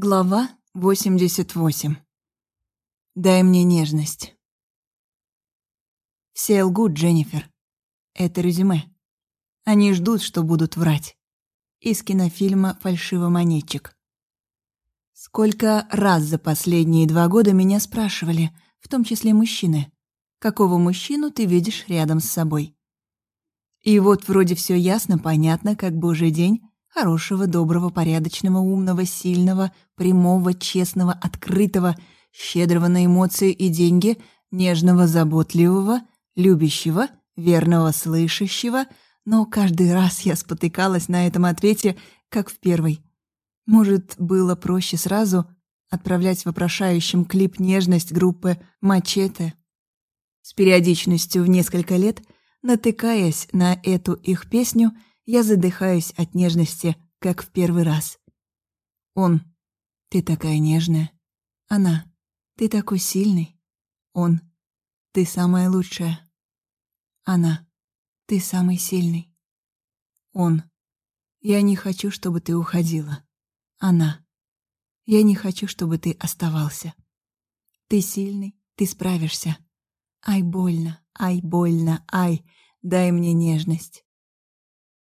Глава 88. Дай мне нежность. Все лгут, Дженнифер. Это резюме. Они ждут, что будут врать. Из кинофильма «Фальшивомонетчик». Сколько раз за последние два года меня спрашивали, в том числе мужчины, какого мужчину ты видишь рядом с собой. И вот вроде все ясно, понятно, как божий день, Хорошего, доброго, порядочного, умного, сильного, прямого, честного, открытого, щедрого на эмоции и деньги, нежного, заботливого, любящего, верного, слышащего, но каждый раз я спотыкалась на этом ответе, как в первый. Может, было проще сразу отправлять вопрошающим клип «Нежность» группы «Мачете»? С периодичностью в несколько лет, натыкаясь на эту их песню — я задыхаюсь от нежности, как в первый раз. Он. Ты такая нежная. Она. Ты такой сильный. Он. Ты самая лучшая. Она. Ты самый сильный. Он. Я не хочу, чтобы ты уходила. Она. Я не хочу, чтобы ты оставался. Ты сильный, ты справишься. Ай, больно, ай, больно, ай, дай мне нежность.